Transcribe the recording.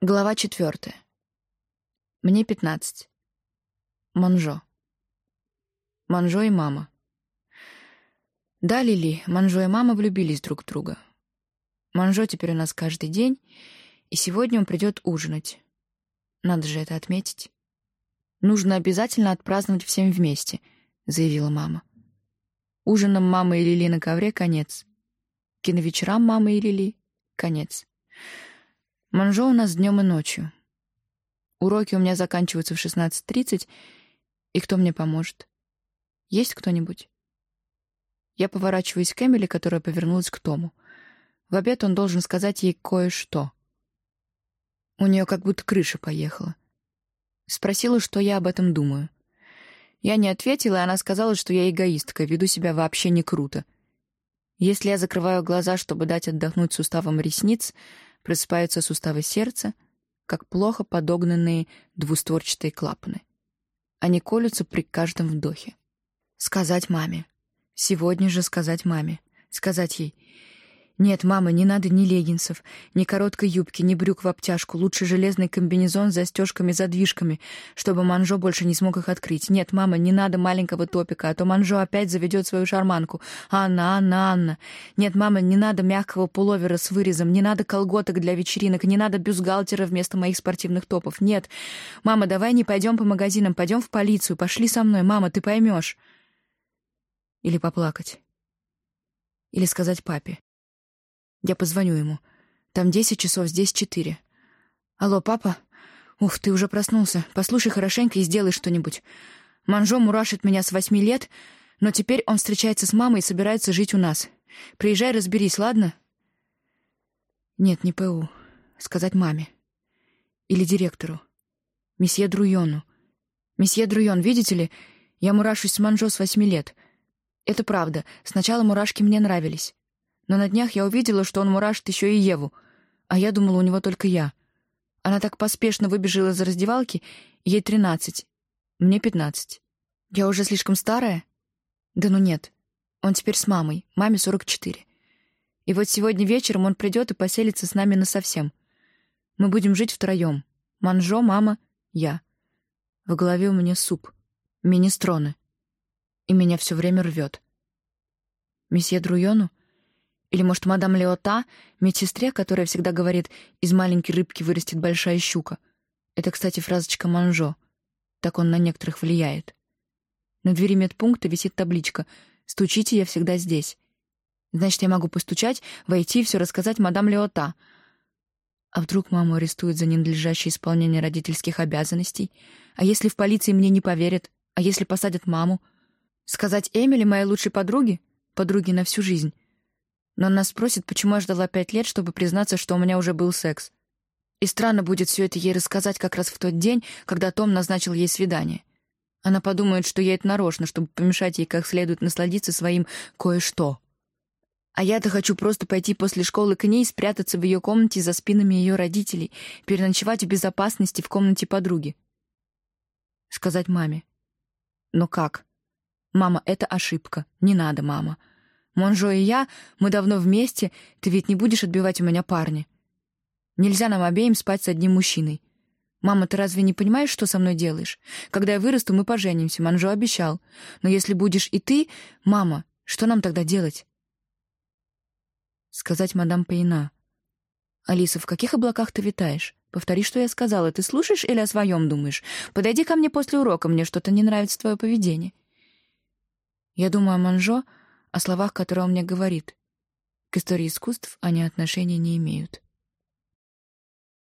Глава четвертая. Мне пятнадцать. Манжо. Манжо и мама. Да, Лили, Манжо и мама влюбились друг в друга. Манжо теперь у нас каждый день, и сегодня он придет ужинать. Надо же это отметить. Нужно обязательно отпраздновать всем вместе, заявила мама. Ужинам мамы и Лили на ковре конец. Киновечерам мамы и Лили конец. Манжо у нас днем и ночью. Уроки у меня заканчиваются в 16.30, и кто мне поможет? Есть кто-нибудь? Я поворачиваюсь к Эмили, которая повернулась к Тому. В обед он должен сказать ей кое-что. У нее как будто крыша поехала. Спросила, что я об этом думаю. Я не ответила, и она сказала, что я эгоистка, веду себя вообще не круто. Если я закрываю глаза, чтобы дать отдохнуть суставам ресниц, просыпаются суставы сердца, как плохо подогнанные двустворчатые клапаны. Они колются при каждом вдохе. Сказать маме. Сегодня же сказать маме. Сказать ей нет, мама, не надо ни леггинсов, ни короткой юбки, ни брюк в обтяжку. Лучше железный комбинезон с застежками-задвижками, чтобы Манжо больше не смог их открыть. Нет, мама, не надо маленького топика, а то Манжо опять заведет свою шарманку. Анна, Анна, Анна. Нет, мама, не надо мягкого пуловера с вырезом, не надо колготок для вечеринок, не надо бюстгальтера вместо моих спортивных топов. Нет. Мама, давай не пойдем по магазинам, пойдем в полицию. Пошли со мной, мама, ты поймешь. Или поплакать. Или сказать папе. Я позвоню ему. Там десять часов, здесь четыре. Алло, папа? Ух, ты уже проснулся. Послушай хорошенько и сделай что-нибудь. Манжо мурашит меня с восьми лет, но теперь он встречается с мамой и собирается жить у нас. Приезжай, разберись, ладно? Нет, не ПУ. Сказать маме. Или директору. Месье Друйону. Месье Друйон, видите ли, я мурашусь с Манжо с восьми лет. Это правда. Сначала мурашки мне нравились. Но на днях я увидела, что он мурашит еще и Еву, а я думала, у него только я. Она так поспешно выбежала из раздевалки, ей тринадцать, мне пятнадцать. Я уже слишком старая? Да ну нет. Он теперь с мамой, маме сорок четыре. И вот сегодня вечером он придет и поселится с нами насовсем. Мы будем жить втроем. Манжо, мама, я. В голове у меня суп, министроны. И меня все время рвет. Месье Друйону или, может, мадам Леота, медсестре, которая всегда говорит «из маленькой рыбки вырастет большая щука». Это, кстати, фразочка Манжо. Так он на некоторых влияет. На двери медпункта висит табличка «Стучите, я всегда здесь». Значит, я могу постучать, войти и все рассказать мадам Леота. А вдруг маму арестуют за ненадлежащее исполнение родительских обязанностей? А если в полиции мне не поверят? А если посадят маму? Сказать Эмили, моей лучшей подруге? Подруге на всю жизнь. Но она спросит, почему я ждала пять лет, чтобы признаться, что у меня уже был секс. И странно будет все это ей рассказать как раз в тот день, когда Том назначил ей свидание. Она подумает, что я это нарочно, чтобы помешать ей как следует насладиться своим кое-что. А я-то хочу просто пойти после школы к ней, спрятаться в ее комнате за спинами ее родителей, переночевать в безопасности в комнате подруги. Сказать маме. Но как? Мама, это ошибка. Не надо, мама. Монжо и я, мы давно вместе, ты ведь не будешь отбивать у меня парня. Нельзя нам обеим спать с одним мужчиной. Мама, ты разве не понимаешь, что со мной делаешь? Когда я вырасту, мы поженимся, Манжо обещал. Но если будешь и ты, мама, что нам тогда делать? Сказать мадам Пейна. Алиса, в каких облаках ты витаешь? Повтори, что я сказала. Ты слушаешь или о своем думаешь? Подойди ко мне после урока, мне что-то не нравится твое поведение. Я думаю о Манжо, о словах, которые он мне говорит. К истории искусств они отношения не имеют.